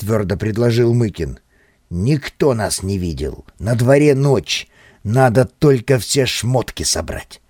твердо предложил Мыкин. «Никто нас не видел. На дворе ночь. Надо только все шмотки собрать».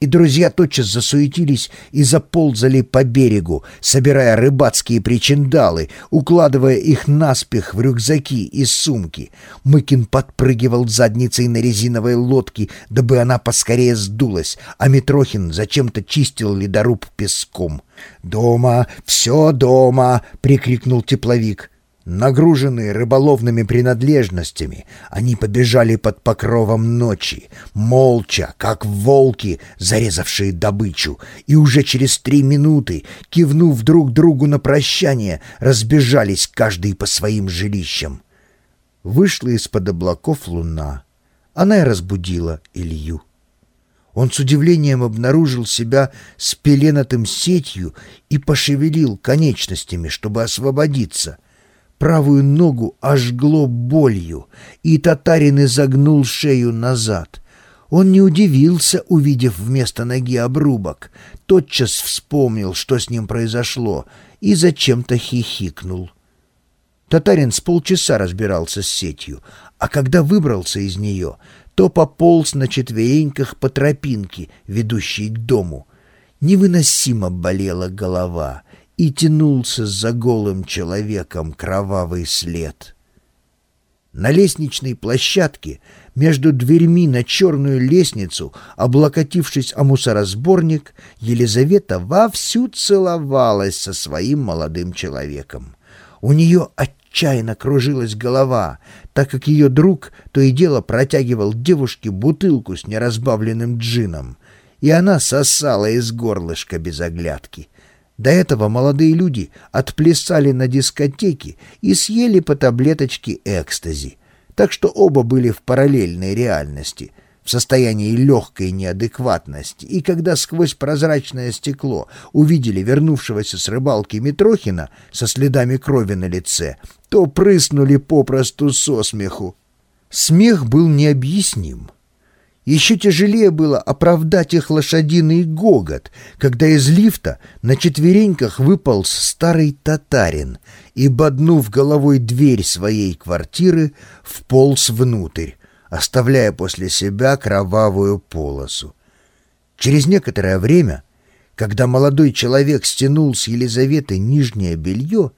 И друзья тотчас засуетились и заползали по берегу, собирая рыбацкие причиндалы, укладывая их наспех в рюкзаки и сумки. Мыкин подпрыгивал задницей на резиновой лодке, дабы она поскорее сдулась, а Митрохин зачем-то чистил ледоруб песком. «Дома! Все дома!» — прикрикнул тепловик. Нагруженные рыболовными принадлежностями, они побежали под покровом ночи, молча, как волки, зарезавшие добычу, и уже через три минуты, кивнув друг другу на прощание, разбежались каждый по своим жилищам. Вышла из-под облаков луна. Она и разбудила Илью. Он с удивлением обнаружил себя спеленатым сетью и пошевелил конечностями, чтобы освободиться — Правую ногу ожгло болью, и татарин изогнул шею назад. Он не удивился, увидев вместо ноги обрубок. Тотчас вспомнил, что с ним произошло, и зачем-то хихикнул. Татарин с полчаса разбирался с сетью, а когда выбрался из нее, то пополз на четвереньках по тропинке, ведущей к дому. Невыносимо болела голова — и тянулся за голым человеком кровавый след. На лестничной площадке между дверьми на черную лестницу, облокотившись о мусоросборник, Елизавета вовсю целовалась со своим молодым человеком. У нее отчаянно кружилась голова, так как ее друг то и дело протягивал девушке бутылку с неразбавленным джином, и она сосала из горлышка без оглядки — до этого молодые люди отплясали на дискотеке и съели по таблеточке экстази, так что оба были в параллельной реальности, в состоянии легкой неадекватности, и когда сквозь прозрачное стекло увидели вернувшегося с рыбалки Митрохина со следами крови на лице, то прыснули попросту со смеху. Смех был необъясним. Еще тяжелее было оправдать их лошадиный гогот, когда из лифта на четвереньках выполз старый татарин и, боднув головой дверь своей квартиры, вполз внутрь, оставляя после себя кровавую полосу. Через некоторое время, когда молодой человек стянул с Елизаветы нижнее белье,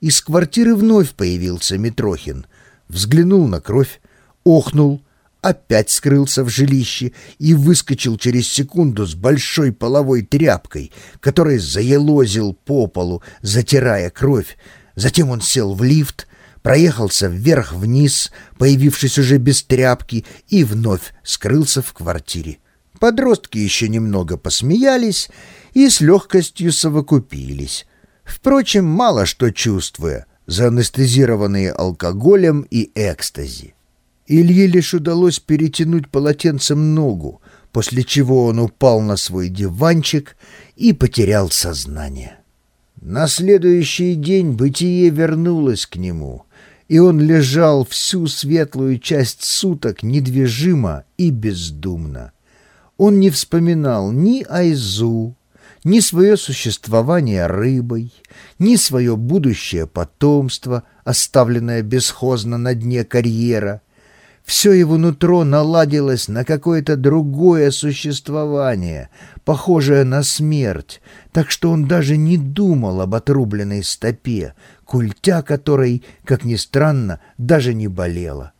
из квартиры вновь появился Митрохин, взглянул на кровь, охнул — опять скрылся в жилище и выскочил через секунду с большой половой тряпкой, который заелозил по полу, затирая кровь. Затем он сел в лифт, проехался вверх-вниз, появившись уже без тряпки, и вновь скрылся в квартире. Подростки еще немного посмеялись и с легкостью совокупились. Впрочем, мало что чувствуя, заанестезированные алкоголем и экстази. Илье лишь удалось перетянуть полотенцем ногу, после чего он упал на свой диванчик и потерял сознание. На следующий день бытие вернулось к нему, и он лежал всю светлую часть суток недвижимо и бездумно. Он не вспоминал ни Айзу, ни свое существование рыбой, ни свое будущее потомство, оставленное бесхозно на дне карьера, все его нутро наладилось на какое-то другое существование, похожее на смерть, так что он даже не думал об отрубленной стопе, культя которой, как ни странно, даже не болела.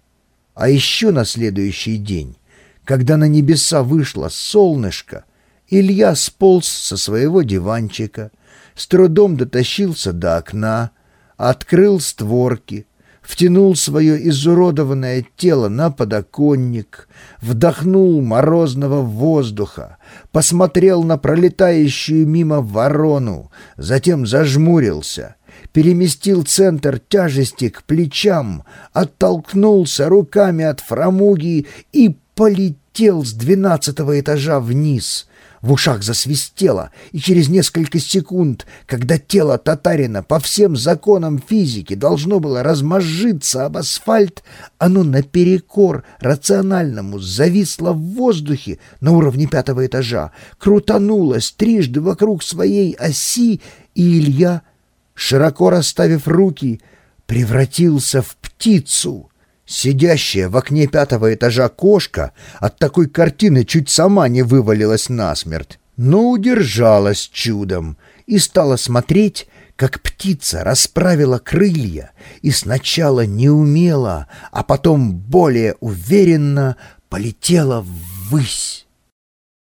А еще на следующий день, когда на небеса вышло солнышко, Илья сполз со своего диванчика, с трудом дотащился до окна, открыл створки — втянул свое изуродованное тело на подоконник, вдохнул морозного воздуха, посмотрел на пролетающую мимо ворону, затем зажмурился, переместил центр тяжести к плечам, оттолкнулся руками от фрамуги и полетел с двенадцатого этажа вниз — в ушах засвистело, и через несколько секунд, когда тело татарина по всем законам физики должно было размозжиться об асфальт, оно наперекор рациональному зависло в воздухе на уровне пятого этажа, крутанулось трижды вокруг своей оси, и Илья, широко расставив руки, превратился в птицу. Сидящая в окне пятого этажа кошка от такой картины чуть сама не вывалилась насмерть, но удержалась чудом и стала смотреть, как птица расправила крылья и сначала неумело, а потом более уверенно полетела ввысь.